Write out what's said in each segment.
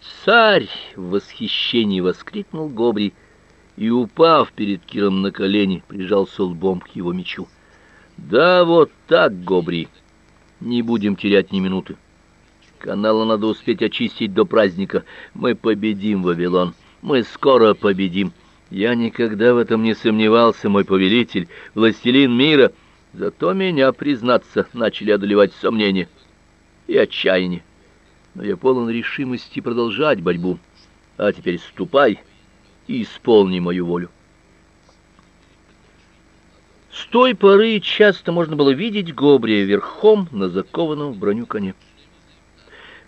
«Царь!» — в восхищении воскликнул Гобри и, упав перед Киром на колени, прижался лбом к его мечу. «Да вот так, Гобри! Не будем терять ни минуты. Канала надо успеть очистить до праздника. Мы победим, Вавилон. Мы скоро победим. Я никогда в этом не сомневался, мой повелитель, властелин мира. Зато меня, признаться, начали одолевать сомнения и отчаяние. Но я полон решимости продолжать борьбу. А теперь ступай и исполни мою волю. С той поры часто можно было видеть Гобрия верхом на закованном в броню коне.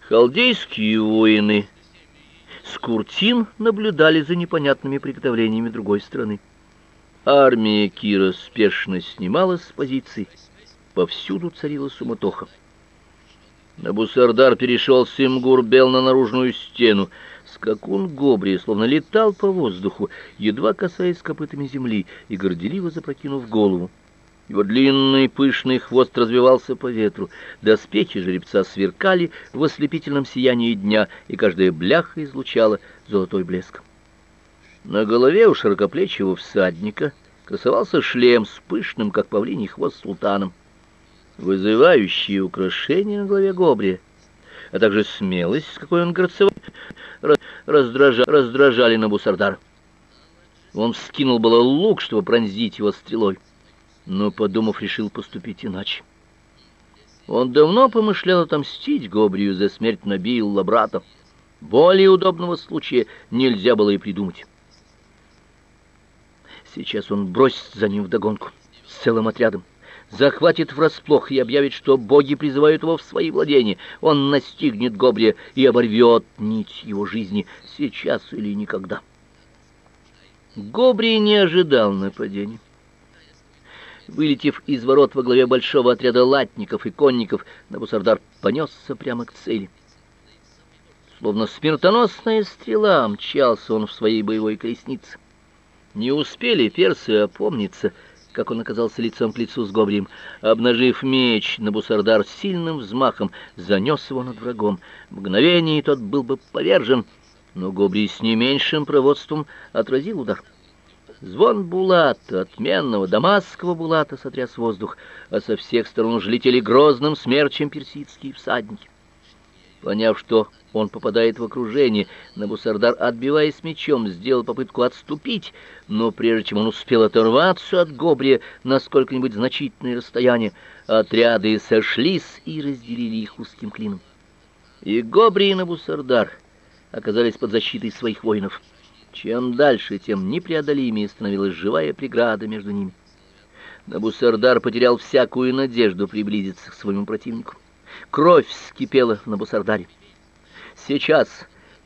Халдейские воины с Куртин наблюдали за непонятными приготовлениями другой страны. Армия Кира спешно снималась с позиций. Повсюду царила суматоха. Набусардар перешел с Имгурбел на наружную стену. Скакун Гобри словно летал по воздуху, едва касаясь копытами земли и горделиво запрокинув голову. Его длинный пышный хвост развивался по ветру, доспехи жеребца сверкали в ослепительном сиянии дня, и каждая бляха излучала золотой блеск. На голове у широкоплечего всадника красовался шлем с пышным, как павлиний хвост, султаном. Вызывающие украшения на голове Гобрия, а также смелость, с какой он горцевал, раздражали, раздражали Набусардар. Он вскинул было лук, чтобы пронзить его стрелой но, подумав, решил поступить иначе. Он давно помышлял отомстить Гобрию за смерть Набиилла брата. Более удобного случая нельзя было и придумать. Сейчас он бросится за ним вдогонку с целым отрядом, захватит врасплох и объявит, что боги призывают его в свои владения. Он настигнет Гобрия и оборвет нить его жизни сейчас или никогда. Гобрий не ожидал нападения. Вылетев из ворот во главе большого отряда латников и конников, Набусардар понесся прямо к цели. Словно смертоносная стрела мчался он в своей боевой колеснице. Не успели персы опомниться, как он оказался лицом к лицу с Гобрием. Обнажив меч, Набусардар сильным взмахом занес его над врагом. В мгновение тот был бы повержен, но Гобрий с не меньшим проводством отразил удар. Звон булата, отменного дамасского булата, сотряс воздух, а со всех сторон уже грозным смерчем персидские всадники. Поняв, что он попадает в окружение, Набусардар, отбиваясь мечом, сделал попытку отступить, но прежде чем он успел оторваться от Гобрия на сколько-нибудь значительное расстояние, отряды сошлись и разделили их узким клином. И Гобри и Набусардар оказались под защитой своих воинов. Чем дальше, тем непреодолимее становилась живая преграда между ними. Набусардар потерял всякую надежду приблизиться к своему противнику. Кровь вскипела в Набусардаре. Сейчас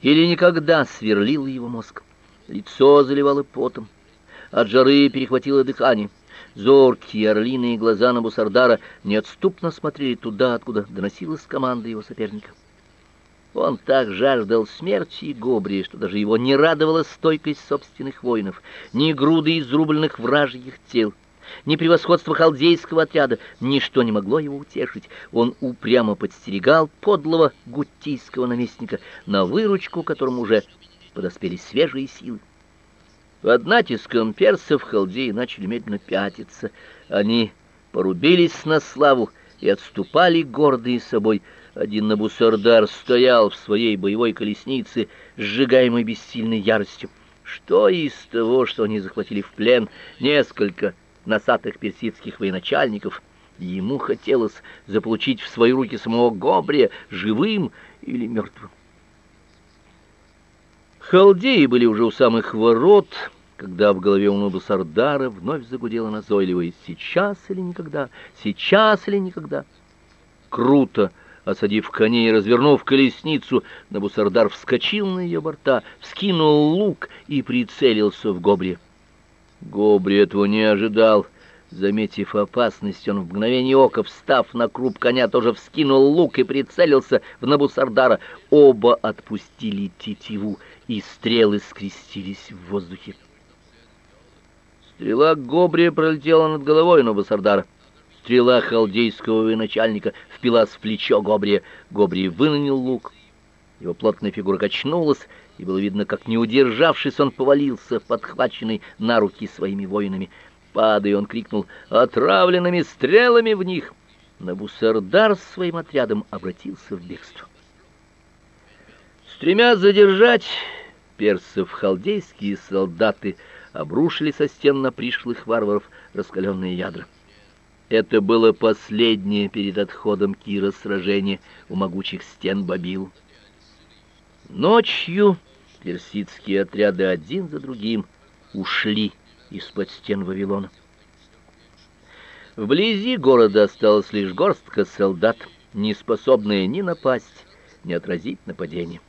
или никогда сверлил его мозг. Лицо заливало потом. От жары перехватило дыхание. Зоркие орлиные глаза Набусардара неотступно смотрели туда, откуда доносилась команда его соперника. Он так жаждал смерти Гобри, что даже его не радовала стойкость собственных воинов, ни груды изрубленных вражьих тел, ни превосходство халдейского отряда, ничто не могло его утешить. Он упрямо подстерегал подлого гуттийского наместника, на выручку которому уже подоспели свежие силы. Под натиском персов халдеи начали медленно пятиться. Они порубились на славу и отступали гордые собой, один Набусардар стоял в своей боевой колеснице, сжигаемой бессильной яростью. Что из того, что они захватили в плен несколько носатых персидских военачальников, ему хотелось заполучить в свои руки самого Гобрия, живым или мертвым. Халдеи были уже у самых ворот, когда в голове у Набусардара вновь загудело назойливое «сейчас или никогда, сейчас или никогда». Круто Осадив коней и развернув колесницу, Набусардар вскочил на ее борта, вскинул лук и прицелился в Гобри. Гобри этого не ожидал. Заметив опасность, он в мгновение ока, встав на круп коня, тоже вскинул лук и прицелился в Набусардара. Оба отпустили тетиву, и стрелы скрестились в воздухе. Стрела Гобри пролетела над головой Набусардара. Стрела халдейского военачальника впилась в плечо Гобрия. Гобрий вынанил лук Его плотная фигура качнулась, и было видно, как, не удержавшись, он повалился, подхваченный на руки своими воинами. Падая, он крикнул «Отравленными стрелами в них!» Набусардар с своим отрядом обратился в бегство. Стремясь задержать персов, халдейские солдаты обрушили со стен на пришлых варваров раскаленные ядра. Это было последнее перед отходом Кира сражение у могучих стен Бабил. Ночью персидские отряды один за другим ушли из-под стен Вавилона. Вблизи города осталась лишь горстка солдат, не способная ни напасть, ни отразить нападение.